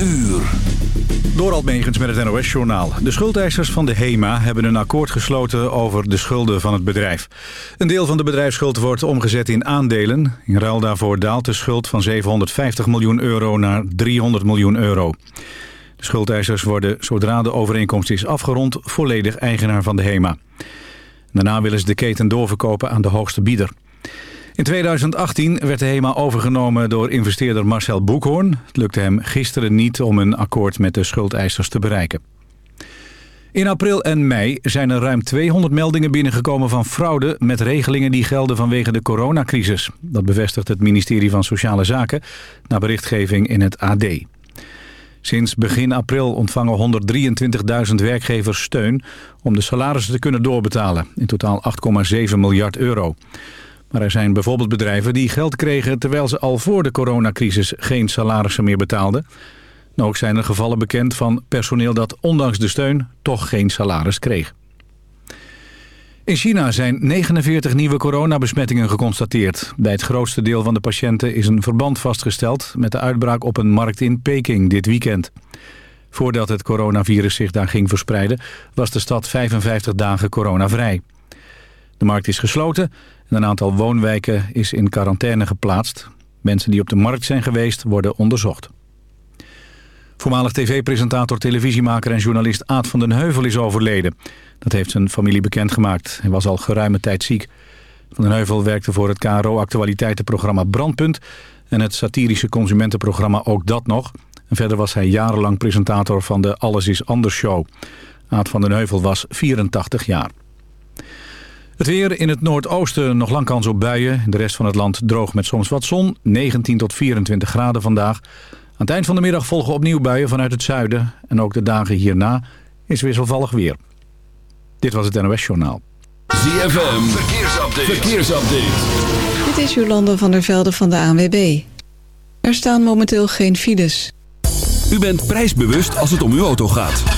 uur. Door met het NOS-journaal. De schuldeisers van de HEMA hebben een akkoord gesloten over de schulden van het bedrijf. Een deel van de bedrijfsschuld wordt omgezet in aandelen. In ruil daarvoor daalt de schuld van 750 miljoen euro naar 300 miljoen euro. De schuldeisers worden, zodra de overeenkomst is afgerond, volledig eigenaar van de HEMA. Daarna willen ze de keten doorverkopen aan de hoogste bieder. In 2018 werd de HEMA overgenomen door investeerder Marcel Boekhoorn. Het lukte hem gisteren niet om een akkoord met de schuldeisers te bereiken. In april en mei zijn er ruim 200 meldingen binnengekomen van fraude... met regelingen die gelden vanwege de coronacrisis. Dat bevestigt het ministerie van Sociale Zaken... na berichtgeving in het AD. Sinds begin april ontvangen 123.000 werkgevers steun... om de salarissen te kunnen doorbetalen. In totaal 8,7 miljard euro. Maar er zijn bijvoorbeeld bedrijven die geld kregen... terwijl ze al voor de coronacrisis geen salarissen meer betaalden. ook zijn er gevallen bekend van personeel dat ondanks de steun... toch geen salaris kreeg. In China zijn 49 nieuwe coronabesmettingen geconstateerd. Bij het grootste deel van de patiënten is een verband vastgesteld... met de uitbraak op een markt in Peking dit weekend. Voordat het coronavirus zich daar ging verspreiden... was de stad 55 dagen coronavrij. De markt is gesloten en een aantal woonwijken is in quarantaine geplaatst. Mensen die op de markt zijn geweest worden onderzocht. Voormalig tv-presentator, televisiemaker en journalist Aad van den Heuvel is overleden. Dat heeft zijn familie bekendgemaakt. Hij was al geruime tijd ziek. Van den Heuvel werkte voor het KRO-actualiteitenprogramma Brandpunt... en het satirische consumentenprogramma Ook Dat Nog. Verder was hij jarenlang presentator van de Alles is Anders show. Aad van den Heuvel was 84 jaar. Het weer in het noordoosten nog lang kans op buien. De rest van het land droog met soms wat zon. 19 tot 24 graden vandaag. Aan het eind van de middag volgen opnieuw buien vanuit het zuiden. En ook de dagen hierna is wisselvallig weer. Dit was het NOS Journaal. ZFM, verkeersupdate. verkeersupdate. Dit is Jolanda van der Velde van de ANWB. Er staan momenteel geen files. U bent prijsbewust als het om uw auto gaat.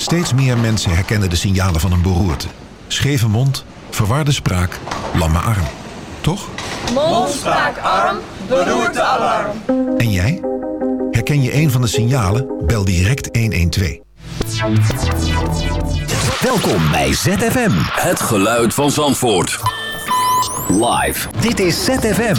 Steeds meer mensen herkennen de signalen van een beroerte. Scheve mond, verwarde spraak, lamme arm. Toch? Mond, spraak, arm, beroerte, alarm. En jij? Herken je een van de signalen? Bel direct 112. Welkom bij ZFM. Het geluid van Zandvoort. Live. Dit is ZFM.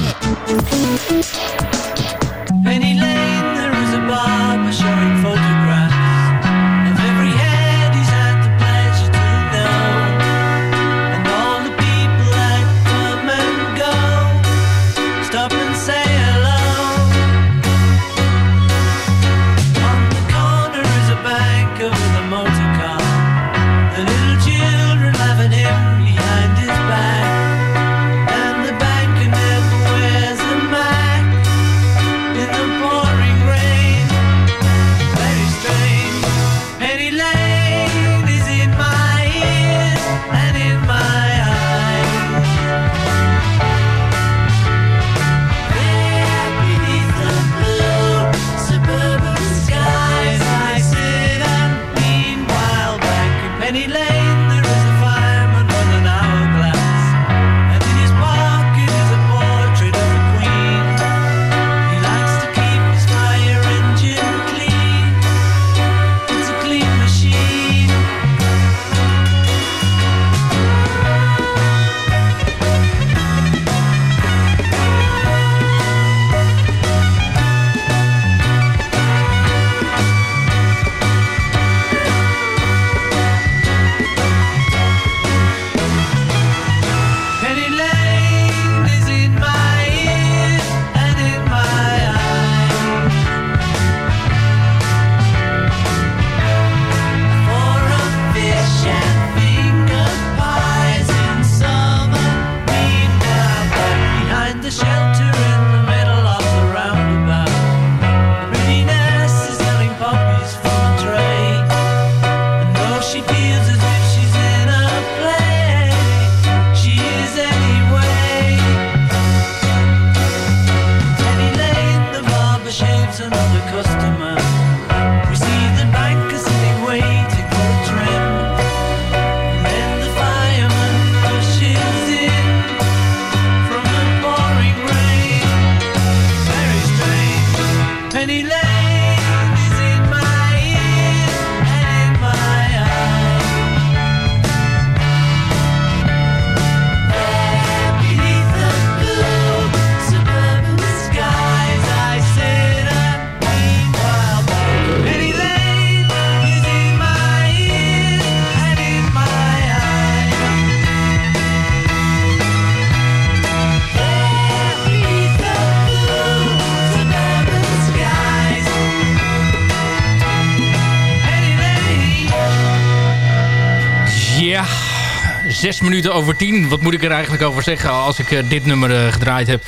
Minuten over tien. Wat moet ik er eigenlijk over zeggen als ik eh, dit nummer eh, gedraaid heb?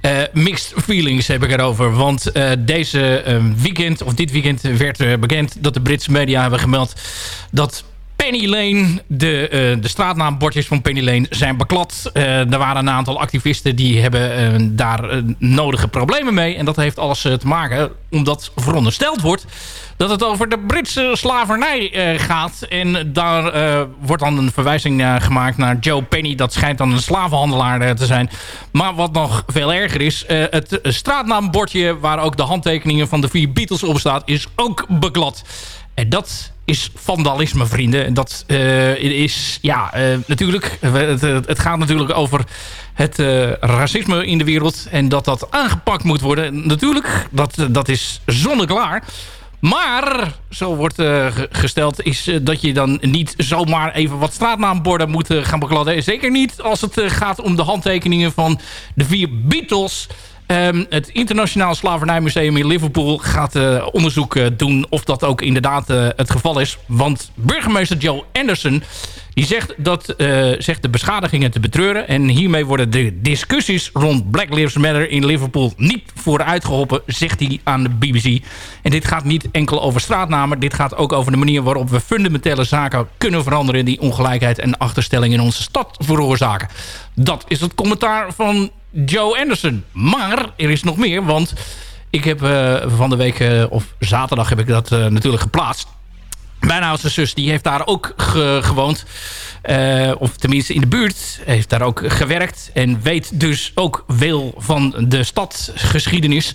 Eh, mixed feelings heb ik erover. Want deze eh, weekend, of dit weekend, werd bekend dat de Britse media hebben gemeld dat Penny Lane, de, eh, de straatnaambordjes van Penny Lane zijn beklad. Eh, er waren een aantal activisten die hebben eh, daar nodige problemen mee. En dat heeft alles te maken omdat verondersteld wordt dat het over de Britse slavernij gaat. En daar wordt dan een verwijzing gemaakt naar Joe Penny. Dat schijnt dan een slavenhandelaar te zijn. Maar wat nog veel erger is... het straatnaambordje waar ook de handtekeningen van de vier Beatles op staat... is ook beklad. En dat is vandalisme, vrienden. En dat eh, is, ja, eh, natuurlijk... Het, het gaat natuurlijk over het eh, racisme in de wereld. En dat dat aangepakt moet worden. Natuurlijk, dat, dat is zonneklaar. Maar, zo wordt eh, ge- gesteld, is eh, dat je dan niet zomaar even wat straatnaamborden moet eh, gaan bekladden. Zeker niet als het eh, gaat om de handtekeningen van de vier Beatles. Ehm, het Internationaal Slavernijmuseum in Liverpool gaat eh, onderzoek eh, doen of dat ook inderdaad eh, het geval is. Want burgemeester Joe Anderson die zegt, dat, zegt de beschadigingen te betreuren. En hiermee worden de discussies rond Black Lives Matter in Liverpool niet vooruitgeholpen, zegt hij aan de BBC. En dit gaat niet enkel over straatnamen. Dit gaat ook over de manier waarop we fundamentele zaken kunnen veranderen... die ongelijkheid en achterstelling in onze stad veroorzaken. Dat is het commentaar van Joe Anderson. Maar er is nog meer, want ik heb eh, van de week, eh, of zaterdag heb ik dat eh, natuurlijk geplaatst. Mijn oudste zus die heeft daar ook ge- gewoond. Of tenminste in de buurt. Heeft daar ook gewerkt. En weet dus ook veel van de stadgeschiedenis.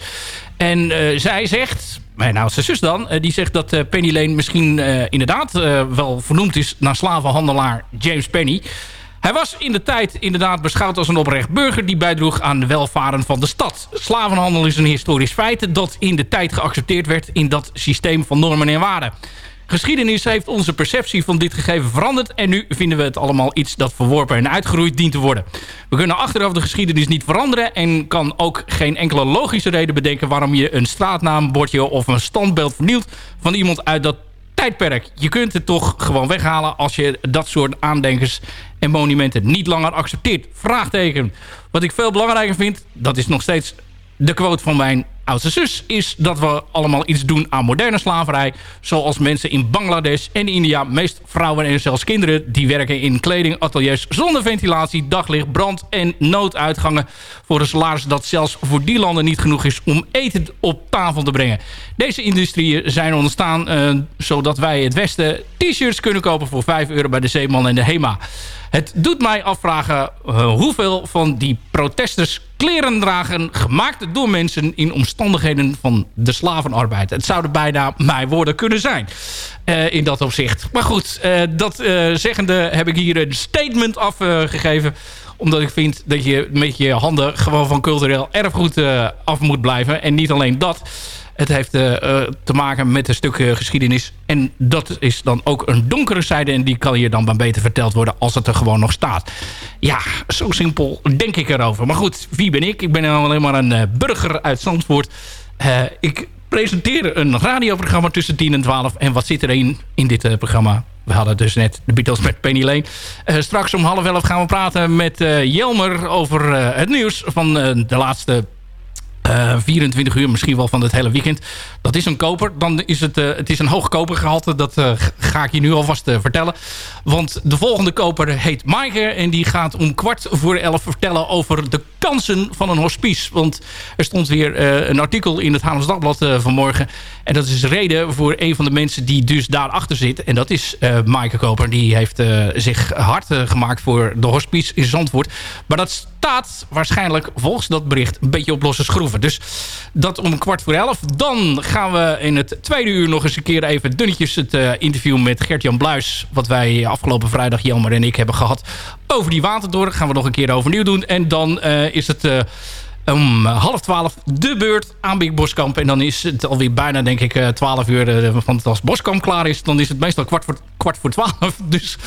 En zij zegt... Mijn oudste zus dan. die zegt dat Penny Lane misschien inderdaad wel vernoemd is... naar slavenhandelaar James Penny. Hij was in de tijd inderdaad beschouwd als een oprecht burger... die bijdroeg aan de welvaren van de stad. Slavenhandel is een historisch feit... dat in de tijd geaccepteerd werd in dat systeem van normen en waarden. Geschiedenis heeft onze perceptie van dit gegeven veranderd... en nu vinden we het allemaal iets dat verworpen en uitgeroeid dient te worden. We kunnen achteraf de geschiedenis niet veranderen... en kan ook geen enkele logische reden bedenken... waarom je een straatnaambordje of een standbeeld vernielt... van iemand uit dat tijdperk. Je kunt het toch gewoon weghalen... als je dat soort aandenkers en monumenten niet langer accepteert. Vraagteken. Wat ik veel belangrijker vind... dat is nog steeds de quote van mijn oudste zus is dat we allemaal iets doen aan moderne slaverij. Zoals mensen in Bangladesh en India, meest vrouwen en zelfs kinderen... die werken in kledingateliers zonder ventilatie, daglicht, brand en nooduitgangen... voor een salaris dat zelfs voor die landen niet genoeg is om eten op tafel te brengen. Deze industrieën zijn ontstaan eh, zodat wij het Westen t-shirts kunnen kopen voor 5 euro bij de Zeeman en de HEMA. Het doet mij afvragen eh, hoeveel van die protesters kleren dragen... gemaakt door mensen in omstandigheden van de slavenarbeid. Het zouden bijna mijn woorden kunnen zijn eh, in dat opzicht. Maar goed, eh, dat zeggende heb ik hier een statement afgegeven omdat ik vind dat je met je handen gewoon van cultureel erfgoed af moet blijven. En niet alleen dat... Het heeft eh, eh, te maken met een stuk eh, geschiedenis. En dat is dan ook een donkere zijde. En die kan je dan maar beter verteld worden als het er gewoon nog staat. Ja, zo simpel denk ik erover. Maar goed, wie ben ik? Ik ben alleen maar een burger uit Zandvoort. Ik presenteer een radioprogramma tussen 10 en 12. En wat zit er in, dit programma? We hadden dus net de Beatles met Penny Lane. Straks om half elf gaan we praten met Jelmer over het nieuws van de laatste eh, 24 uur, misschien wel van het hele weekend. Dat is een koper. Dan is het, eh, het is een hoog kopergehalte. Dat eh, ga ik je nu alvast eh, vertellen. Want de volgende koper heet Maaike. En die gaat om kwart voor elf vertellen over de kansen van een hospice. Want er stond weer eh, een artikel in het Haarlems Dagblad eh, vanmorgen. En dat is reden voor een van de mensen die dus daarachter zit. En dat is eh Maaike Koper. Die heeft eh, zich hard eh, gemaakt voor de hospice in Zandvoort. Maar dat staat waarschijnlijk volgens dat bericht een beetje op losse Dus dat om kwart voor elf. Dan gaan we in het tweede uur nog eens een keer even dunnetjes het eh, interview met Gert-Jan Bluis. Wat wij afgelopen vrijdag, Jelmer en ik, hebben gehad over die watertoren. Gaan we nog een keer overnieuw doen. En dan eh, is het... eh, om half twaalf de beurt aan Big Boskamp. En dan is het alweer bijna, denk ik, eh, twaalf uur. eh, Want als Boskamp klaar is, dan is het meestal kwart voor, kwart voor twaalf. Dus,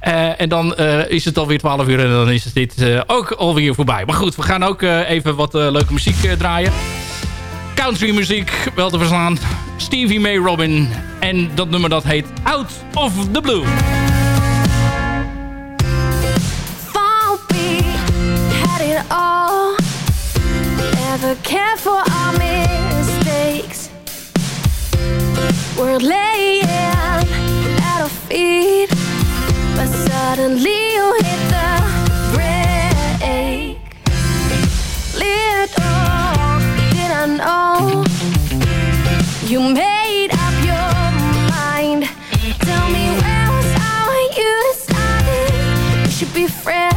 eh, en dan eh, is het alweer twaalf uur en dan is dit eh, ook alweer voorbij. Maar goed, we gaan ook eh, even wat eh, leuke muziek eh, draaien. Country muziek, wel te verslaan. Stevie May Robin. En dat nummer dat heet Out of the Blue. Never care for our mistakes. We're laying at our feet, but suddenly you hit the brake. Little did I know you made up your mind. Tell me where was I when you decided we should be friends?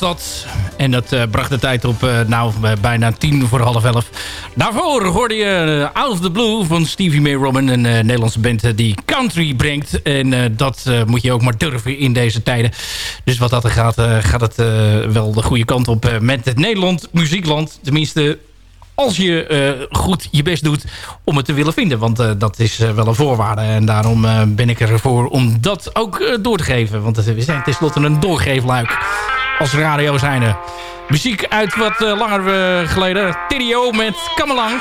Dat. En dat eh, bracht de tijd op eh, nou, eh, bijna tien voor half elf. Daarvoor hoorde je Out of the Blue van Stevie May Robin. Een Nederlandse band die country brengt. En dat moet je ook maar durven in deze tijden. Dus wat dat er gaat, gaat het wel de goede kant op met het Nederland muziekland. Tenminste, als je goed je best doet om het te willen vinden. Want dat is wel een voorwaarde. En daarom ben ik ervoor om dat ook door te geven. Want we zijn tenslotte een doorgeefluik als radio zijnde. Muziek uit wat eh, langer eh, geleden. Tidio met Kamelang.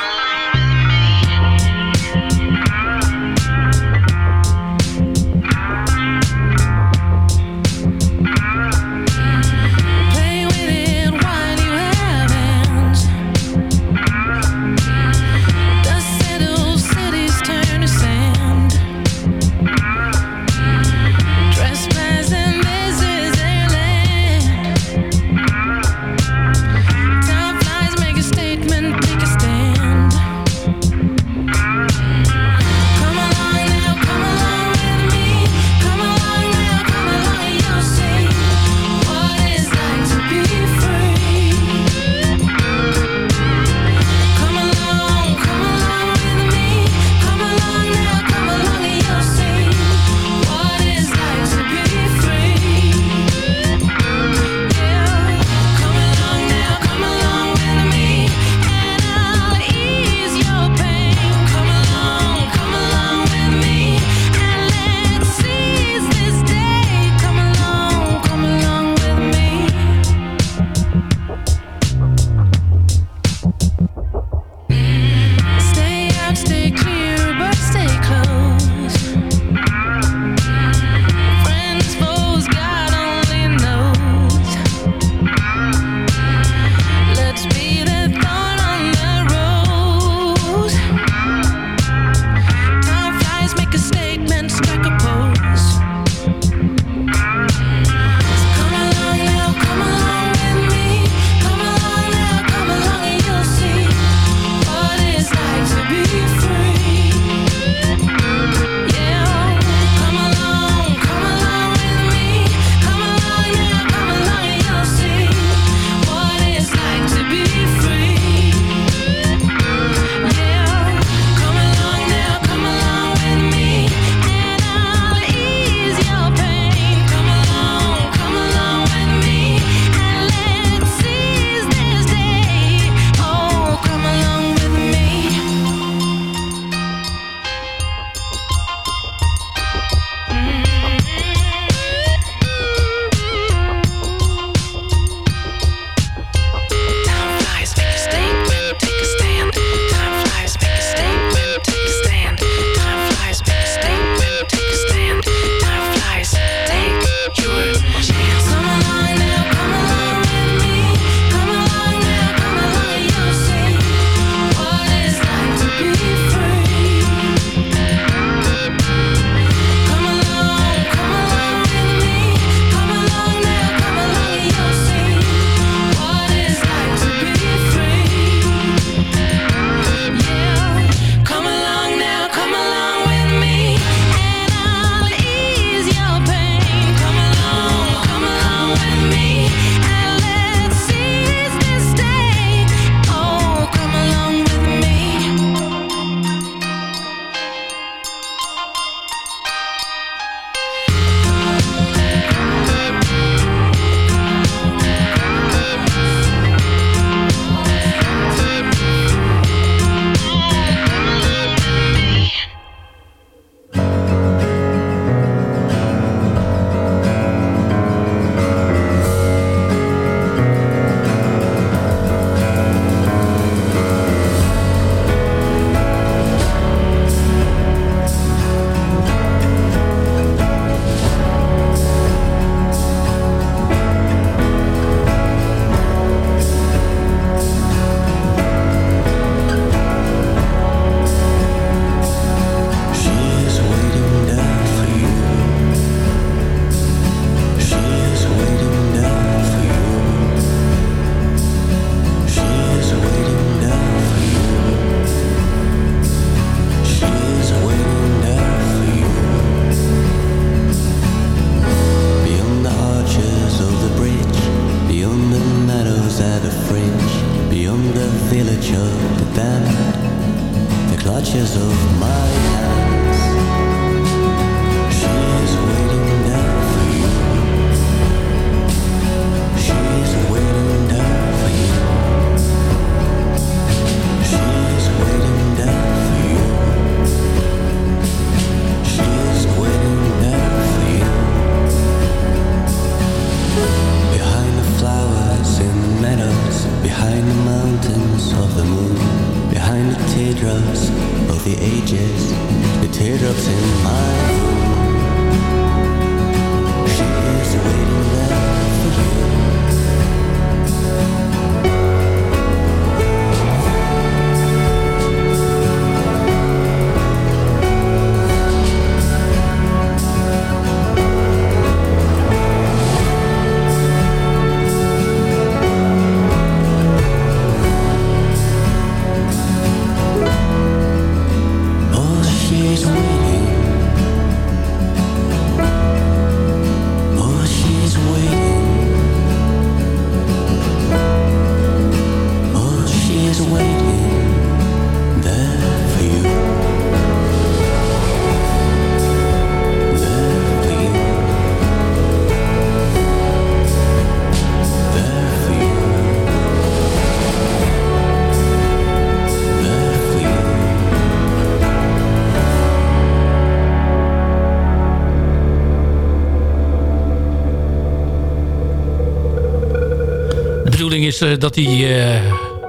Is eh, dat hij eh,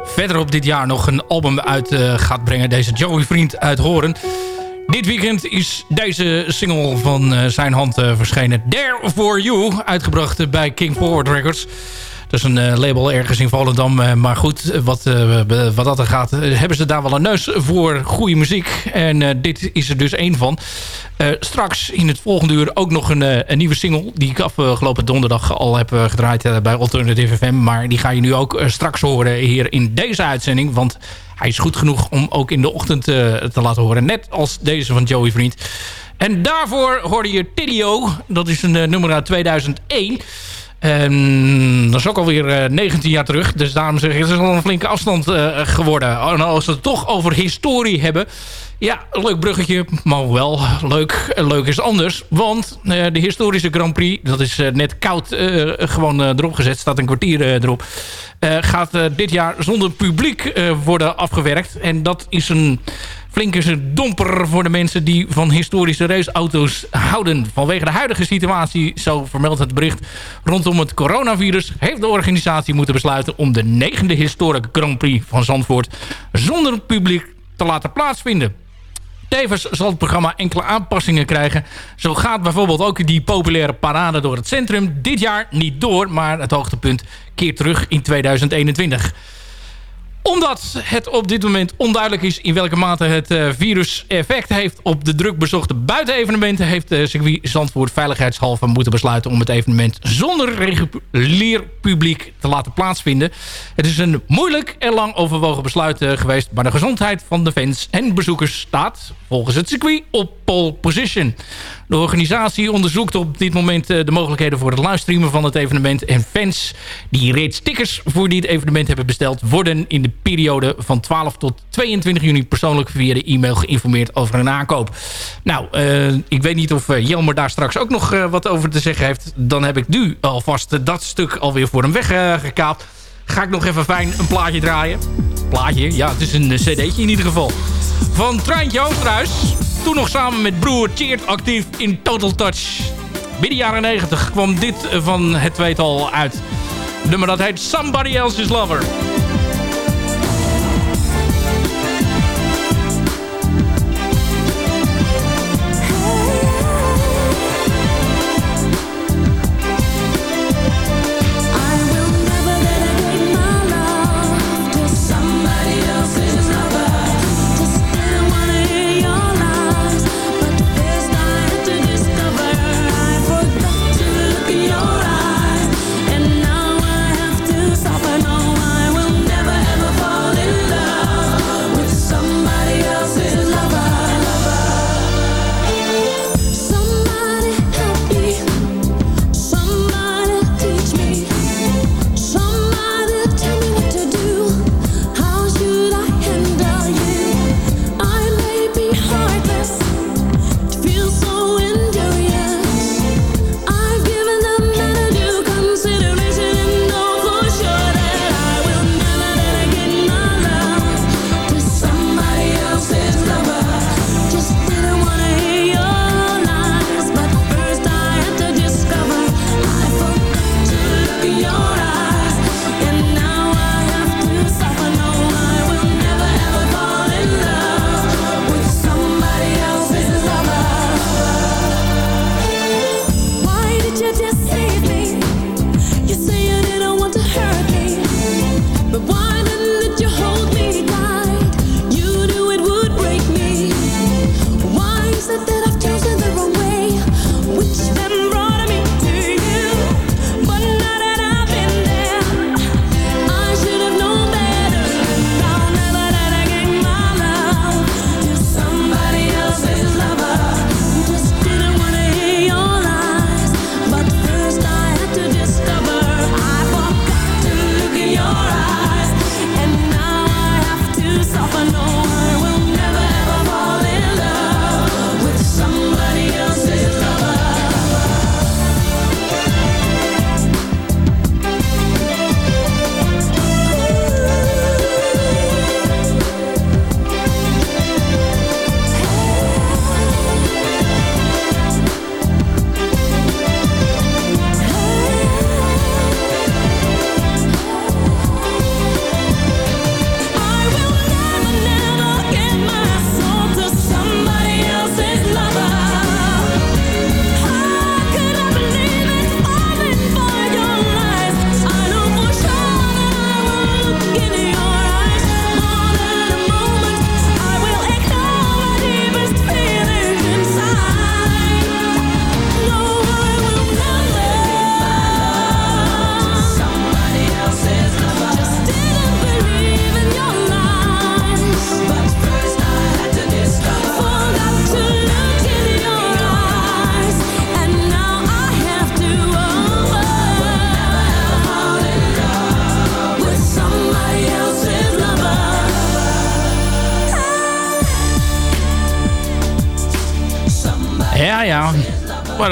verder op dit jaar nog een album uit eh, gaat brengen. Deze Joey Vriend uit Horen. Dit weekend is deze single van zijn hand verschenen. There For You, uitgebracht bij King Forward Records. Dat is een eh, label ergens in Volendam. eh, maar goed, wat, eh, wat dat er gaat... hebben ze daar wel een neus voor goede muziek. En dit is er dus één van. Straks in het volgende uur ook nog een, een nieuwe single... die ik afgelopen donderdag al heb gedraaid bij Alternative FM. Maar die ga je nu ook straks horen hier in deze uitzending. Want hij is goed genoeg om ook in de ochtend te laten horen. Net als deze van Joey Vriend. En daarvoor hoorde je Tidio. Dat is een nummer uit 2001... Dat is ook alweer eh 19 jaar terug. Dus daarom zeg ik, het is al een flinke afstand eh, geworden. En als we het toch over historie hebben... Ja, leuk bruggetje, maar wel leuk. Leuk is anders. Want eh, de historische Grand Prix... dat is eh, net koud eh, gewoon eh, erop gezet. Staat een kwartier eh, erop. eh, gaat eh, dit jaar zonder publiek eh, worden afgewerkt. En dat is een flinke domper voor de mensen die van historische raceauto's houden. Vanwege de huidige situatie, zo vermeldt het bericht rondom het coronavirus... heeft de organisatie moeten besluiten om de negende historische Grand Prix van Zandvoort... zonder publiek te laten plaatsvinden. Tevens zal het programma enkele aanpassingen krijgen. Zo gaat bijvoorbeeld ook die populaire parade door het centrum dit jaar niet door... maar het hoogtepunt keert terug in 2021 omdat het op dit moment onduidelijk is in welke mate het eh, virus effect heeft op de druk bezochte buitenevenementen, heeft uh, circuit Zandvoort veiligheidshalve moeten besluiten om het evenement zonder regulier publiek te laten plaatsvinden. Het is een moeilijk en lang overwogen besluit uh, geweest, maar de gezondheid van de fans en bezoekers staat volgens het circuit op pole position. De organisatie onderzoekt op dit moment uh, de mogelijkheden voor het livestreamen van het evenement. En fans die reeds tickets voor dit evenement hebben besteld... worden in de periode van 12 tot 22 juni persoonlijk via de e-mail geïnformeerd over een aankoop. Nou, uh, ik weet niet of uh, Jelmer daar straks ook nog wat over te zeggen heeft. Dan heb ik nu alvast dat stuk alweer voor hem weggekaapt. Ga ik nog even fijn een plaatje draaien. Plaatje? Ja, het is een cd'tje in ieder geval. Van Treintje Oosterhuis. Toen nog samen met broer Cheert actief in Total Touch. Midden jaren 90 kwam dit van het tweetal uit. Nummer dat heet Somebody Else's Lover.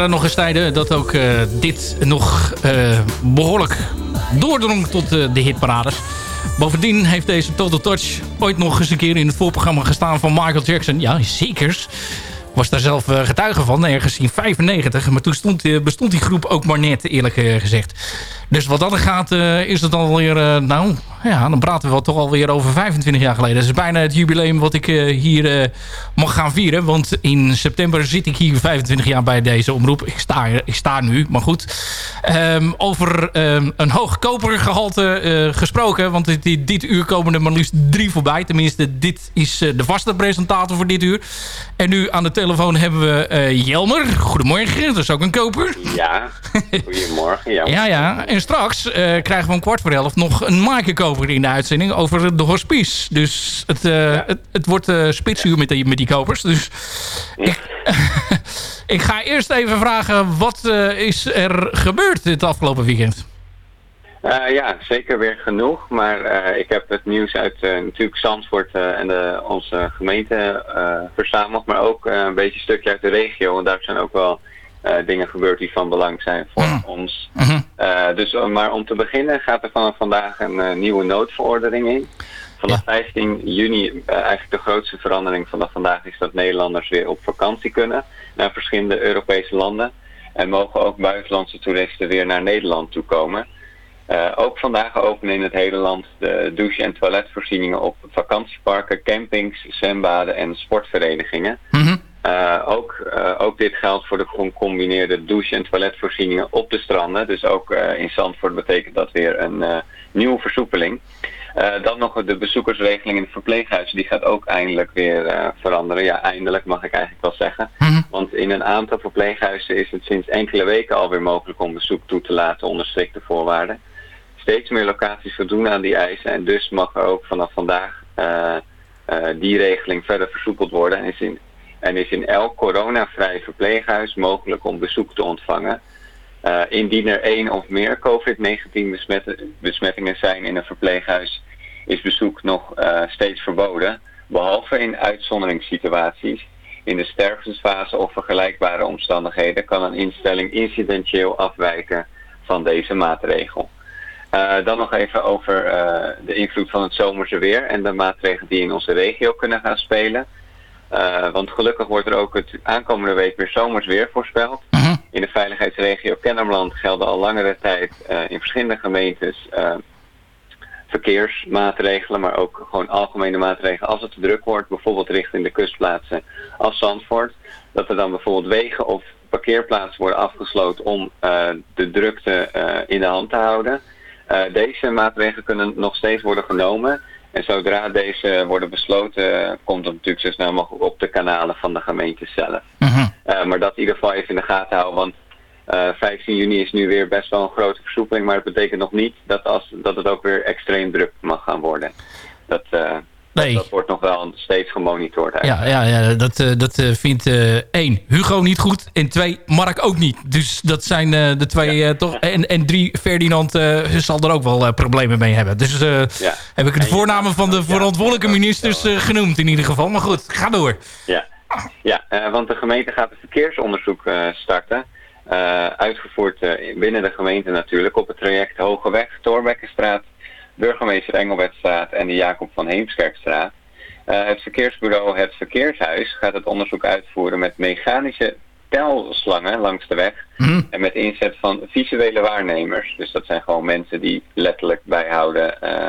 Er nog eens tijden dat ook eh, dit nog eh, behoorlijk doordrong tot eh, de hitparades. Bovendien heeft deze Total Touch ooit nog eens een keer in het voorprogramma gestaan van Michael Jackson. Ja, zekers. Was daar zelf eh, getuige van, ergens in 95. Maar toen stond, eh, bestond die groep ook maar net, eerlijk eh, gezegd. Dus wat dat gaat, eh, is het alweer... eh, nou, ja, dan praten we wel toch alweer over 25 jaar geleden. Dat is bijna het jubileum wat ik eh, hier eh, mag gaan vieren. Want in september zit ik hier 25 jaar bij deze omroep. Ik sta, ik sta nu, maar goed. Ehm, over ehm, een hoog kopergehalte eh, gesproken. Want dit, dit, uur komen er maar liefst drie voorbij. Tenminste, dit is de vaste presentator voor dit uur. En nu aan de telefoon hebben we Jelmer. Goedemorgen, dat is ook een koper. Ja, goedemorgen. Ja, Ja, ja. En straks krijgen we om kwart voor elf nog een Maaike-koper in de uitzending over de hospice. Dus het, eh, het, het wordt eh spitsuur met die, met die kopers. Dus ik, ik ga eerst even vragen, wat eh, is er gebeurd dit afgelopen weekend? Ja, zeker weer genoeg. Maar ik heb het nieuws uit natuurlijk Zandvoort en de, onze gemeente verzameld. Maar ook een beetje een stukje uit de regio. Want daar zijn ook wel dingen gebeurd die van belang zijn voor ons. Eh, dus, eh, maar om te beginnen gaat er vanaf vandaag een eh, nieuwe noodverordening in. Vanaf 15 juni, eh, eigenlijk de grootste verandering vanaf vandaag is dat Nederlanders weer op vakantie kunnen naar verschillende Europese landen. En mogen ook buitenlandse toeristen weer naar Nederland toe komen. Eh, ook vandaag openen in het hele land de douche- en toiletvoorzieningen op vakantieparken, campings, zwembaden en sportverenigingen. Eh, ook, eh, ook dit geldt voor de gecombineerde douche- en toiletvoorzieningen op de stranden. Dus ook eh, in Zandvoort betekent dat weer een nieuwe versoepeling. Dan nog de bezoekersregeling in het verpleeghuis. Die gaat ook eindelijk weer veranderen. Ja, eindelijk mag ik eigenlijk wel zeggen. Want in een aantal verpleeghuizen is het sinds enkele weken alweer mogelijk om bezoek toe te laten onder strikte voorwaarden. Steeds meer locaties voldoen aan die eisen en dus mag er ook vanaf vandaag die regeling verder versoepeld worden. En is in, en is in elk coronavrij verpleeghuis mogelijk om bezoek te ontvangen. Eh, indien er één of meer COVID-19 besmetten- besmettingen zijn in een verpleeghuis, is bezoek nog eh, steeds verboden. Behalve in uitzonderingssituaties. In de stervensfase of vergelijkbare omstandigheden kan een instelling incidentieel afwijken van deze maatregel. Eh, dan nog even over de invloed van het zomerse weer en de maatregelen die in onze regio kunnen gaan spelen. Eh, want gelukkig wordt er ook het aankomende week weer zomers weer voorspeld. In de veiligheidsregio Kennemerland gelden al langere tijd eh, in verschillende gemeentes eh, verkeersmaatregelen, maar ook gewoon algemene maatregelen. Als het te druk wordt, bijvoorbeeld richting de kustplaatsen als Zandvoort, dat er dan bijvoorbeeld wegen of parkeerplaatsen worden afgesloten om de drukte in de hand te houden. Deze maatregelen kunnen nog steeds worden genomen. En zodra deze worden besloten, komt het natuurlijk zo snel mogelijk op de kanalen van de gemeente zelf. Eh, maar dat in ieder geval even in de gaten houden, want eh, 15 juni is nu weer best wel een grote versoepeling, maar dat betekent nog niet dat, als, dat het ook weer extreem druk mag gaan worden. Dat, eh, Nee. dat, wordt nog wel steeds gemonitord eigenlijk. Ja, ja, ja dat, eh, dat eh, vindt eh, één, Hugo niet goed. En twee, Mark ook niet. Dus dat zijn de twee toch. En, en drie, Ferdinand zal er ook wel problemen mee hebben. Dus Ja. heb ik de voornamen van de verantwoordelijke ministers genoemd in ieder geval. Maar goed, ga door. Ja, ja want de gemeente gaat een verkeersonderzoek starten. Uitgevoerd binnen de gemeente natuurlijk op het traject Hogeweg, Torbekkenstraat, Burgemeester Engelbertstraat en de Jacob van Heemskerkstraat. Eh, het verkeersbureau Het Verkeershuis gaat het onderzoek uitvoeren met mechanische telslangen langs de weg en met inzet van visuele waarnemers. Dus dat zijn gewoon mensen die letterlijk bijhouden, eh,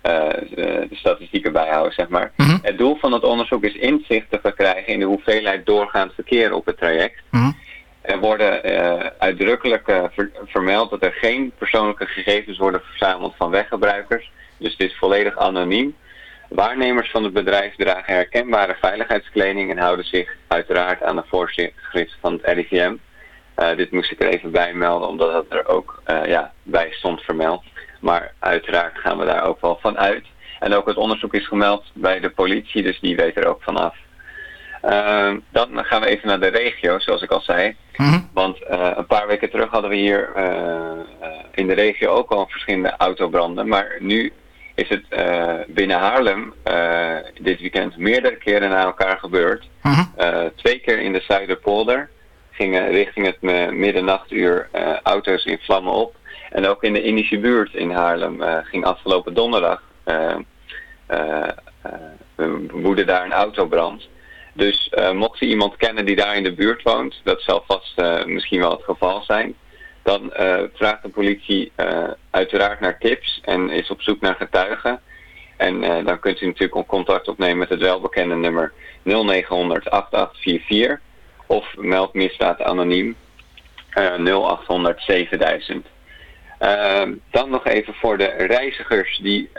eh, de, de statistieken bijhouden, zeg maar. Het doel van het onderzoek is inzicht te verkrijgen in de hoeveelheid doorgaand verkeer op het traject. Er worden eh, uitdrukkelijk eh, ver- vermeld dat er geen persoonlijke gegevens worden verzameld van weggebruikers. Dus het is volledig anoniem. Waarnemers van het bedrijf dragen herkenbare veiligheidskleding en houden zich uiteraard aan de voorschriften van het RIVM. Eh, dit moest ik er even bij melden, omdat het er ook ja, bij stond vermeld. Maar uiteraard gaan we daar ook wel van uit. En ook het onderzoek is gemeld bij de politie, dus die weet er ook van af. Ehm, dan gaan we even naar de regio, zoals ik al zei. Want eh, een paar weken terug hadden we hier eh, eh, in de regio ook al verschillende autobranden. Maar nu is het binnen Haarlem dit weekend meerdere keren na elkaar gebeurd. Eh, twee keer in de Zuiderpolder gingen richting het middernachtuur auto's in vlammen op. En ook in de Indische buurt in Haarlem ging afgelopen donderdag eh, woedde daar een autobrand. Dus eh, mocht je iemand kennen die daar in de buurt woont, dat zal vast eh, misschien wel het geval zijn, dan eh, vraagt de politie uiteraard naar tips en is op zoek naar getuigen. En dan kunt u natuurlijk contact opnemen met het welbekende nummer 0900 8844 of meld misdaad anoniem eh 0800 7000. Ehm, dan nog even voor de reizigers die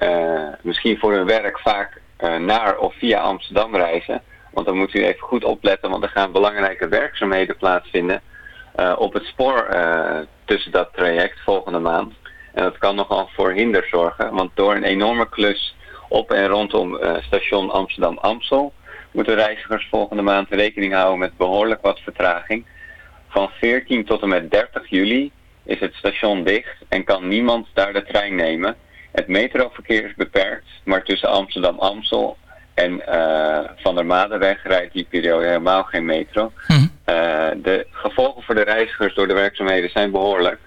misschien voor hun werk vaak naar of via Amsterdam reizen. Want dan moet u even goed opletten, want er gaan belangrijke werkzaamheden plaatsvinden eh, op het spoor eh, tussen dat traject volgende maand. En dat kan nogal voor hinder zorgen, want door een enorme klus op en rondom eh, station Amsterdam-Amstel moeten reizigers volgende maand rekening houden met behoorlijk wat vertraging. Van 14 tot en met 30 juli is het station dicht en kan niemand daar de trein nemen. Het metroverkeer is beperkt, maar tussen Amsterdam-Amstel en eh, Van der Madenweg rijdt die periode helemaal geen metro. Eh, de gevolgen voor de reizigers door de werkzaamheden zijn behoorlijk.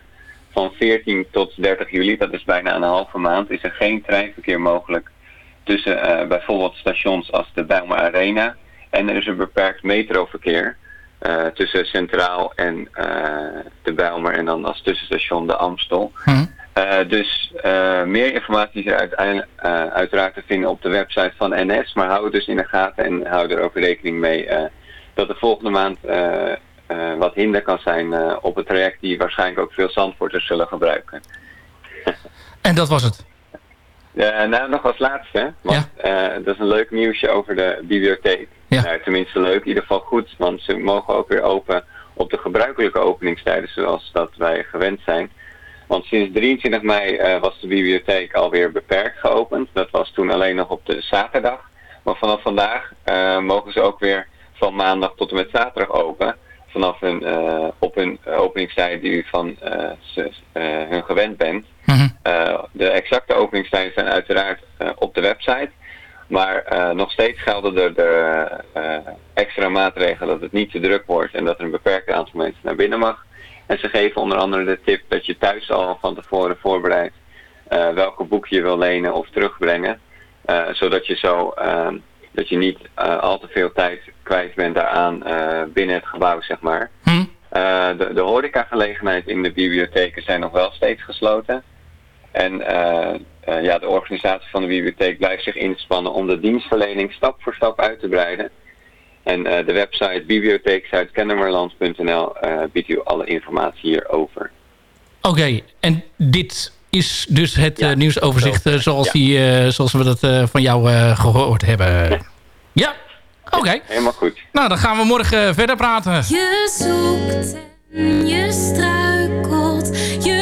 Van 14 tot 30 juli, dat is bijna een halve maand, is er geen treinverkeer mogelijk tussen eh, bijvoorbeeld stations als de Bijlmer Arena. En er is een beperkt metroverkeer tussen Centraal en de Bijlmer en dan als tussenstation de Amstel. Eh, dus eh, meer informatie is er uiteindelijk, eh, uiteraard te vinden op de website van NS. Maar hou het dus in de gaten en hou er ook rekening mee dat de volgende maand wat hinder kan zijn op het traject die waarschijnlijk ook veel Zandvoorters zullen gebruiken. En dat was het. Nou, nog als laatste, want dat is een leuk nieuwsje over de bibliotheek. Nou, tenminste leuk, in ieder geval goed, want ze mogen ook weer open op de gebruikelijke openingstijden zoals dat wij gewend zijn. Want sinds 23 mei eh, was de bibliotheek alweer beperkt geopend. Dat was toen alleen nog op de zaterdag. Maar vanaf vandaag eh, mogen ze ook weer van maandag tot en met zaterdag open. Vanaf hun, eh, op hun openingstijden die u van ze, hun gewend bent. Eh, de exacte openingstijden zijn uiteraard op de website. Maar nog steeds gelden er de extra maatregelen dat het niet te druk wordt en dat er een beperkt aantal mensen naar binnen mag. En ze geven onder andere de tip dat je thuis al van tevoren voorbereidt eh, welke boek je wil lenen of terugbrengen. Eh, zodat je zo eh, dat je niet eh, al te veel tijd kwijt bent daaraan binnen het gebouw, zeg maar. Eh, de, de horecagelegenheid in de bibliotheken zijn nog wel steeds gesloten. En ja, de organisatie van de bibliotheek blijft zich inspannen om de dienstverlening stap voor stap uit te breiden. En eh, de website bibliotheekzuidkennemerland.nl eh biedt u alle informatie hierover. Oké, en dit is dus het eh, nieuwsoverzicht zoals, Ja. die, eh, zoals we dat eh, van jou eh, gehoord hebben. Ja, oké. Helemaal goed. Nou, dan gaan we morgen verder praten. Je zoekt en je struikelt, je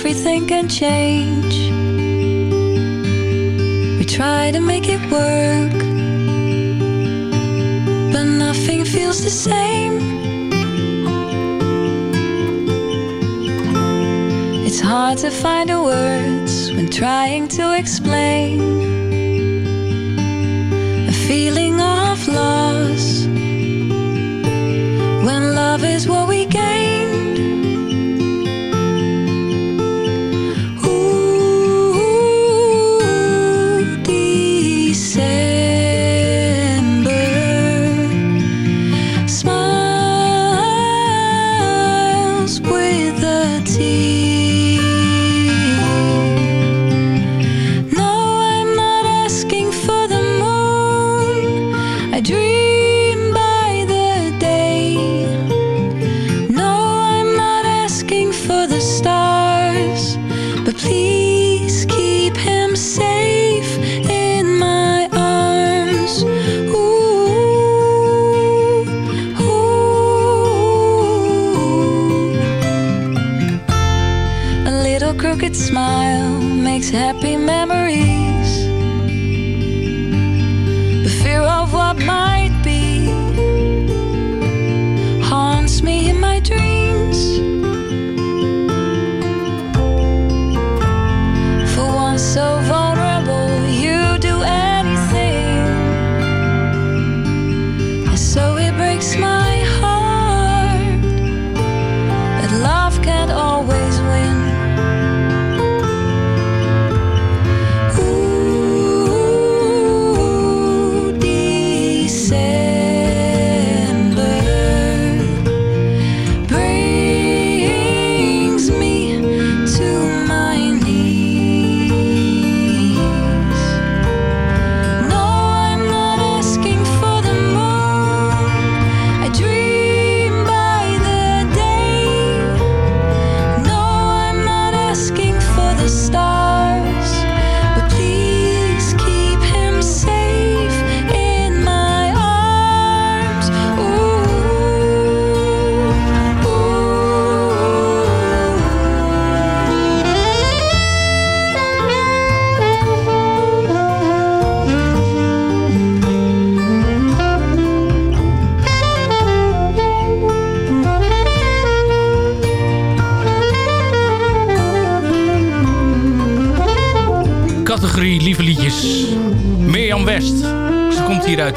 everything can change. We try to make it work, but nothing feels the same. It's hard to find the words when trying to explain a feeling of loss when love is what we gained.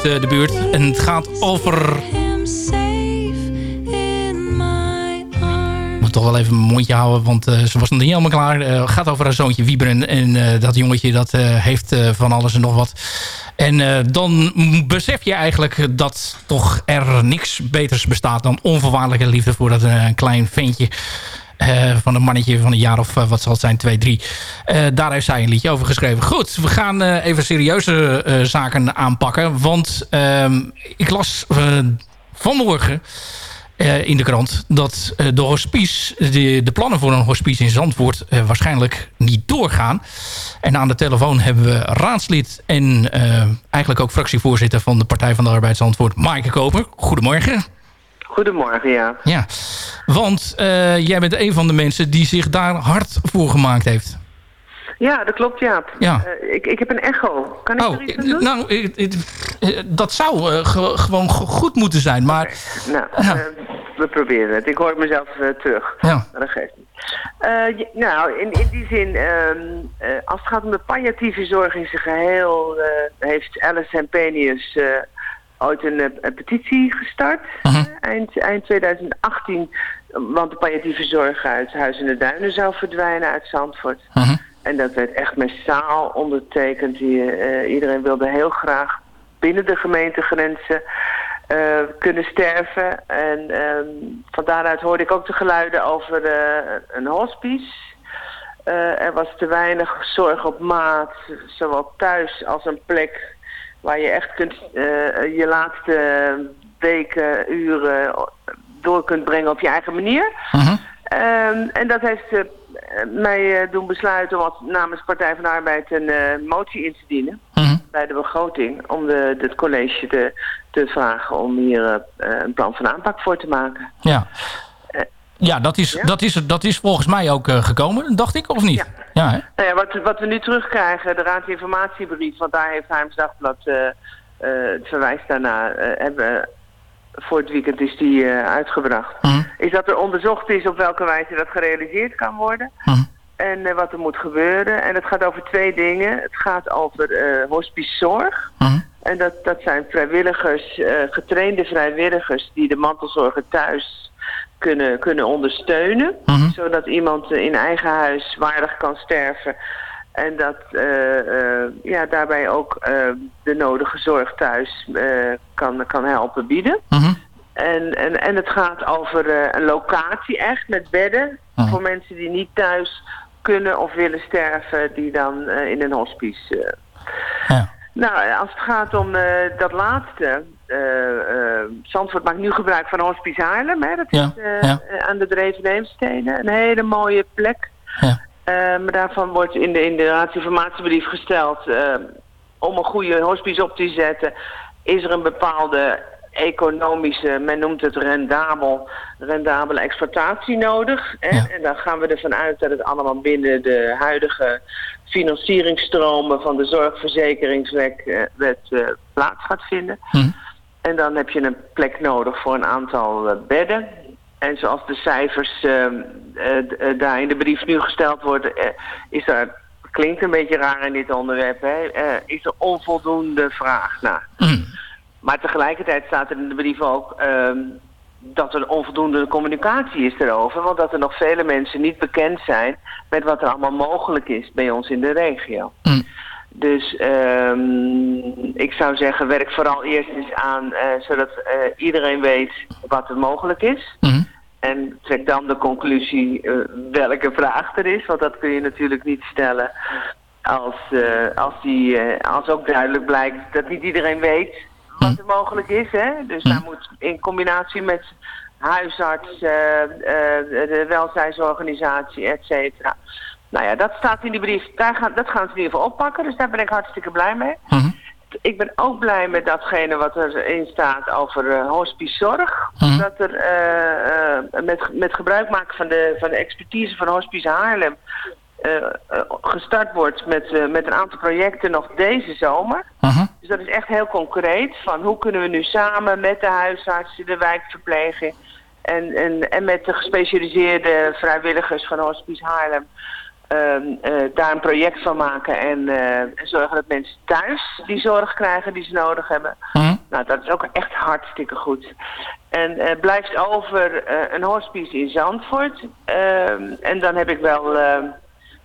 De buurt. En het gaat over... Ik moet toch wel even mijn mondje houden, want eh, ze was nog niet helemaal klaar. Eh, Het gaat over haar zoontje Wieberen. En eh, dat jongetje dat eh, heeft eh, van alles en nog wat. En eh, dan besef je eigenlijk dat toch er niks beters bestaat dan onvoorwaardelijke liefde voor dat eh, een klein ventje. Eh, van een mannetje van een jaar of eh, wat zal het zijn, twee, drie. Eh, daar heeft zij een liedje over geschreven. Goed, we gaan even serieuze zaken aanpakken. Want ehm, ik las vanmorgen in de krant... dat de hospice, de, plannen voor een hospice in Zandvoort... waarschijnlijk niet doorgaan. En aan de telefoon hebben we raadslid... en eigenlijk ook fractievoorzitter van de Partij van de Arbeid Zandvoort... Maaike Koper. Goedemorgen. Goedemorgen, ja. Ja, want eh, jij bent een van de mensen die zich daar hard voor gemaakt heeft. Ja, dat klopt, Jaap. Ja. Eh, ik, ik heb een echo. Kan ik Oh, er iets aan doen? nou, eh, eh, eh, dat zou eh, ge- gewoon go- goed moeten zijn, maar... Nou, Ja. eh, we proberen het. Ik hoor mezelf eh, terug. Ja. Dat geeft niet. Eh, nou, in, in die zin, ehm, eh, als het gaat om de palliatieve zorg in zijn geheel, eh, heeft Alice Hempenius eh, ooit een, eh, een petitie gestart. eh, eind, eind 2018. Want de palliatieve zorg uit Huis in de Duinen zou verdwijnen uit Zandvoort. En dat werd echt massaal ondertekend. Eh, iedereen wilde heel graag binnen de gemeentegrenzen kunnen sterven. En ehm, van daaruit hoorde ik ook de geluiden over een hospice. Er was te weinig zorg op maat, zowel thuis als een plek waar je echt kunt, eh, je laatste weken, uren door kunt brengen op je eigen manier. Ehm, en dat heeft eh, mij eh, doen besluiten om namens Partij van de Arbeid een motie in te dienen bij de begroting om de, het college te, te vragen om hier een plan van aanpak voor te maken. Ja. Ja, dat is, Dat, is, dat is volgens mij ook eh, gekomen, dacht ik, of niet? Ja, hè? Nou ja, wat, wat we nu terugkrijgen, de raadsinformatiebrief, want daar heeft Haarms Dagblad eh, het verwijs daarna, hebben, voor het weekend is die uitgebracht. Is dat er onderzocht is op welke wijze dat gerealiseerd kan worden. En eh, wat er moet gebeuren. En het gaat over twee dingen. Het gaat over hospicezorg. En dat, dat zijn vrijwilligers, getrainde vrijwilligers die de mantelzorger thuis kunnen, kunnen ondersteunen. Zodat iemand in eigen huis waardig kan sterven. En dat eh, eh, ja, daarbij ook eh, de nodige zorg thuis kan, kan helpen bieden. En, en, en het gaat over een locatie echt met bedden voor mensen die niet thuis kunnen of willen sterven, die dan in een hospice. eh. Nou, als het gaat om dat laatste, Zandvoort maakt nu gebruik van Hospice Haarlem, hè, dat Ja, is eh, ja. eh, aan de Dreven Eemstede, een hele mooie plek. Eh, maar daarvan wordt in de, in de raadsinformatiebrief gesteld, eh, om een goede hospice op te zetten, is er een bepaalde economische, men noemt het rendabel, rendabele exploitatie nodig. Hè? En dan gaan we ervan uit dat het allemaal binnen de huidige financieringstromen van de zorgverzekeringswet eh, wet, eh, plaats gaat vinden. En dan heb je een plek nodig voor een aantal eh, bedden. En zoals de cijfers eh, eh, daar in de brief nu gesteld worden, is er, klinkt een beetje raar in dit onderwerp, hè, is er onvoldoende vraag naar. Maar tegelijkertijd staat er in de brief ook ehm, dat er onvoldoende communicatie is erover. Want dat er nog vele mensen niet bekend zijn met wat er allemaal mogelijk is bij ons in de regio. Dus ehm, ik zou zeggen, werk vooral eerst eens aan eh, zodat eh, iedereen weet wat er mogelijk is. En trek dan de conclusie eh, welke vraag er is. Want dat kun je natuurlijk niet stellen als, als, die, als ook duidelijk blijkt dat niet iedereen weet wat er mogelijk is. Hè? Dus daar moet in combinatie met huisarts, de welzijnsorganisatie, et cetera. Nou ja, dat staat in die brief. Daar gaan, dat gaan ze in ieder geval oppakken. Dus daar ben ik hartstikke blij mee. Ik ben ook blij met datgene wat erin staat over eh, hospicezorg. Dat er eh, eh, met, met gebruik maken van de, van de expertise van Hospice Haarlem... gestart wordt met, met een aantal projecten nog deze zomer. Dus dat is echt heel concreet. Van hoe kunnen we nu samen met de huisartsen, de wijkverpleging... en, en, en met de gespecialiseerde vrijwilligers van Hospice Haarlem... ehm, eh, daar een project van maken en, eh, en zorgen dat mensen thuis die zorg krijgen die ze nodig hebben. Nou, dat is ook echt hartstikke goed. En eh, blijft over een hospice in Zandvoort. Ehm, en dan heb ik wel ehm,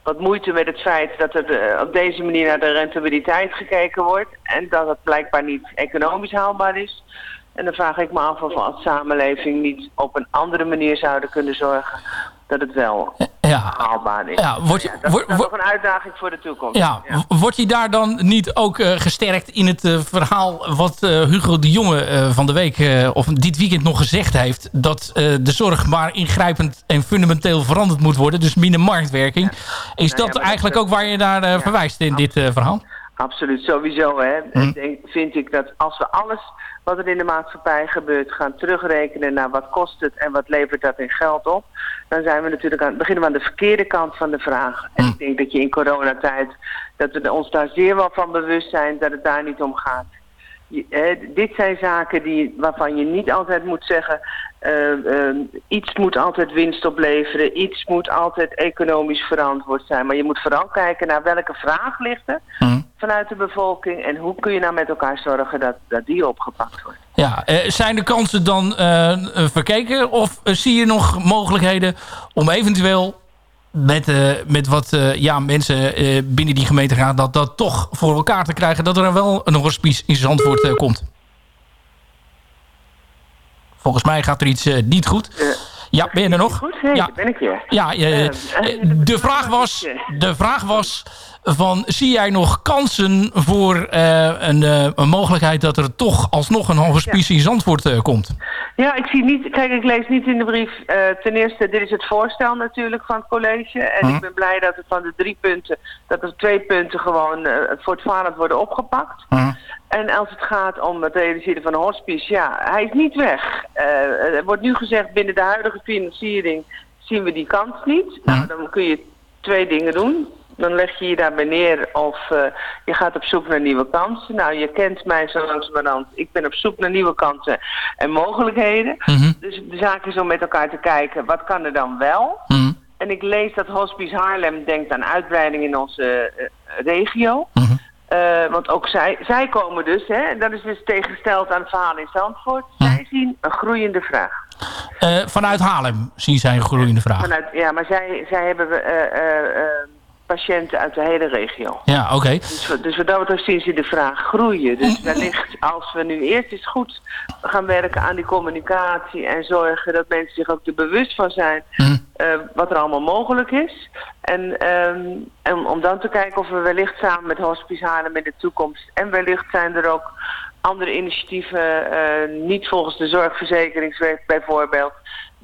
wat moeite met het feit dat er op deze manier naar de rentabiliteit gekeken wordt. En dat het blijkbaar niet economisch haalbaar is. En dan vraag ik me af of we als samenleving niet op een andere manier zouden kunnen zorgen dat het wel haalbaar is. Ja, wordt dat wordt- is dan nog een uitdaging voor de toekomst. Ja, wordt hij daar dan niet ook eh, gesterkt in het eh, verhaal wat eh, Hugo de Jonge van de week of dit weekend nog gezegd heeft, dat de zorg maar ingrijpend en fundamenteel veranderd moet worden, dus minder marktwerking. Is dat eigenlijk ook waar je naar verwijst in dit verhaal? Absoluut, sowieso. Hè. Ik denk, vind ik dat als we alles wat er in de maatschappij gebeurt gaan terugrekenen naar wat kost het en wat levert dat in geld op, dan zijn we natuurlijk aan, beginnen we aan de verkeerde kant van de vraag. En ik denk dat je in coronatijd, dat we ons daar zeer wel van bewust zijn dat het daar niet om gaat. je- hè, dit zijn zaken die, waarvan je niet altijd moet zeggen... eh, eh, iets moet altijd winst opleveren, iets moet altijd economisch verantwoord zijn. Maar je moet vooral kijken naar welke vraag ligt er vanuit de bevolking... en hoe kun je nou met elkaar zorgen dat, dat die opgepakt wordt. Ja, eh, zijn de kansen dan eh, verkeken? Of eh, zie je nog mogelijkheden om eventueel met, eh, met wat ja, mensen binnen die gemeente gaan... Dat, dat toch voor elkaar te krijgen dat er wel een hospice in Zandvoort komt? Volgens mij gaat er iets niet goed. Ja, ben je er nog? Goed, nee, ja. ben ik weer. Ja, eh, eh, de, vraag was, de vraag was van, zie jij nog kansen voor eh, een, eh, een mogelijkheid dat er toch alsnog een hospice in Zandvoort eh, komt? Ja, ik zie niet, kijk, ik lees niet in de brief. eh, ten eerste, dit is het voorstel natuurlijk van het college. En Hm. ik ben blij dat er van de drie punten, dat er twee punten gewoon uh, voortvarend worden opgepakt. En als het gaat om het realiseren van een hospice, ja, hij is niet weg. Eh, er wordt nu gezegd, binnen de huidige financiering zien we die kans niet. Nou, dan kun je twee dingen doen. Dan leg je je daarbij neer of eh, je gaat op zoek naar nieuwe kansen. Nou, je kent mij zo langzamerhand. Ik ben op zoek naar nieuwe kansen en mogelijkheden. Dus de zaak is om met elkaar te kijken, wat kan er dan wel? En ik lees dat Hospice Haarlem denkt aan uitbreiding in onze eh, regio. Eh, want ook zij, zij komen dus, hè, en dat is dus tegengesteld aan het verhaal in Zandvoort. Zij zien een groeiende vraag. Vanuit Haarlem zien zij een groeiende vraag. Vanuit, ja, maar zij, zij hebben eh, patiënten uit de hele regio. Ja, oké. Dus, dus wat dat betreft zien ze de vraag groeien. Dus wellicht als we nu eerst eens goed gaan werken aan die communicatie en zorgen dat mensen zich ook er bewust van zijn eh, wat er allemaal mogelijk is. En, ehm, en om dan te kijken of we wellicht samen met Hospice Haarlem in de toekomst en wellicht zijn er ook andere initiatieven, eh, niet volgens de zorgverzekeringswet bijvoorbeeld,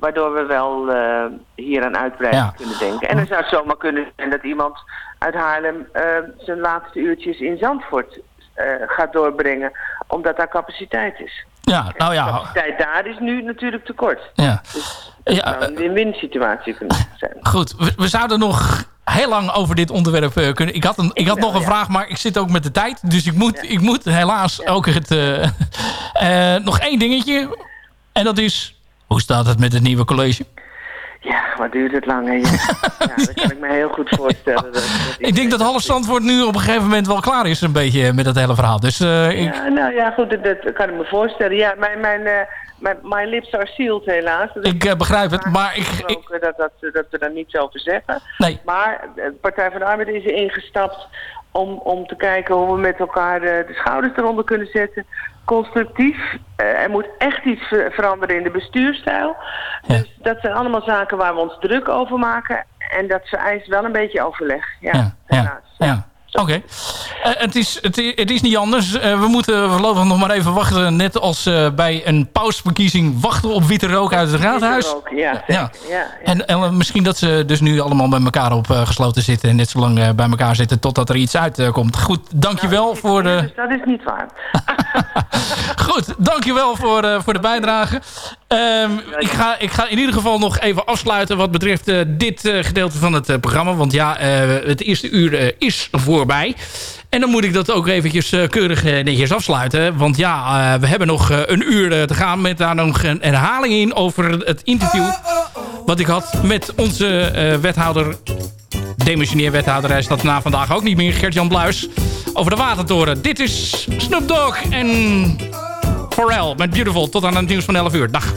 waardoor we wel eh, hier aan uitbreiding Ja. kunnen denken. En dan zou het zomaar kunnen zijn dat iemand uit Haarlem eh, zijn laatste uurtjes in Zandvoort eh, gaat doorbrengen, omdat daar capaciteit is. Ja, nou ja. Capaciteit daar is nu natuurlijk tekort. ja. Het Ja, zou een win-win situatie kunnen zijn. Goed, we, we zouden nog heel lang over dit onderwerp kunnen. Ik had, een, ik had nog een vraag, maar ik zit ook met de tijd. Dus ik moet, ik moet helaas ook het... nog één dingetje. En dat is... Hoe staat het met het nieuwe college? Ja, wat duurt het lang, hè? Ja, dat kan ik me heel goed voorstellen. Dat, dat Ik denk dat half Zandvoort nu op een gegeven moment wel klaar is... een beetje met dat hele verhaal. Dus eh, ik, Ja, nou ja, goed, dat, dat kan ik me voorstellen. Ja, mijn, mijn, eh, mijn my lips are sealed helaas. Ik eh, begrijp het, maar ik... ik dat, dat, dat we daar niets over zeggen. Nee. Maar de Partij van de Arbeid is ingestapt om, om te kijken hoe we met elkaar de schouders eronder kunnen zetten. Constructief. Eh, er moet echt iets ver- veranderen in de bestuurstijl. Dus dat zijn allemaal zaken waar we ons druk over maken. En dat vereist wel een beetje overleg. Ja, ja, ja. Oké. Eh, het, is, het, is niet anders. Eh, we moeten voorlopig nog maar even wachten. Net als eh, bij een pausverkiezing wachten op witte rook uit het raadhuis. Ja, Ja. En, en misschien dat ze dus nu allemaal bij elkaar opgesloten zitten. En net zo lang bij elkaar zitten totdat er iets uitkomt. Goed, dankjewel voor de... Dus dat is niet waar. Goed, dankjewel voor, voor de bijdrage. Ehm, ik, ga, ik ga in ieder geval nog even afsluiten wat betreft dit gedeelte van het programma. Want ja, het eerste uur is En dan moet ik dat ook eventjes eh, keurig eh, netjes afsluiten. Want ja, eh, we hebben nog een uur te gaan met daar nog een herhaling in over het interview. Wat ik had met onze wethouder, demissionair wethouder. Hij staat na vandaag ook niet meer, Gert-Jan Bluis. Over de Watertoren. Dit is Snoop Dogg en Pharrell met Beautiful. Tot aan het nieuws van 11 uur. Dag.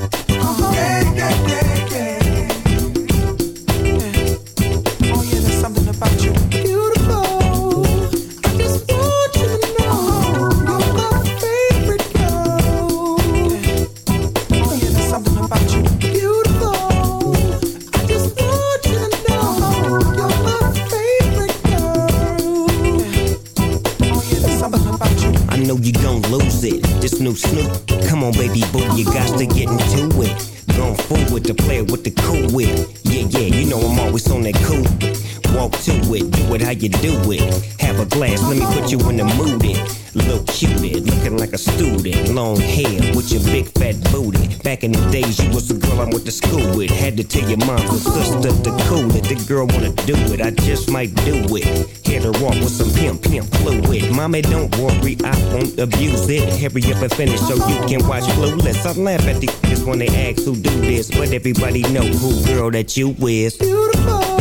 You do it. Have a glass, let me put you in the mood. It. Little cutie, looking like a student. Long hair with your big fat booty. Back in the days, you was the girl I went to school with. Had to tell your mom and sister to cool it. The girl wanna do it, I just might do it. Hit her off with some pimp, pimp fluid. Mommy, don't worry, I won't abuse it. Hurry up and finish so you can watch Clueless. I laugh at these kids when they ask who do this, but everybody know who girl that you is. When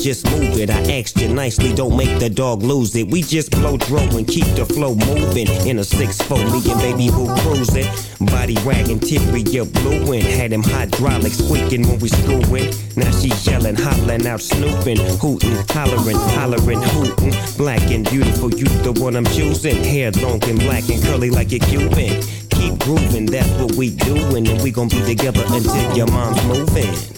just move it. I asked you nicely, don't make the dog lose it. We just blow dro and keep the flow moving. In a 6-4, me and baby boo cruising. Body wagging, teary, you blueing. Had him hydraulic squeaking when we screwing. Now she yelling, hollering out, snooping, hooting, hollering, hollering, hooting. Black and beautiful, you the one I'm choosing. Hair long and black and curly like a Cuban. Keep grooving, that's what we doing. And we gon' be together until your mom's moving.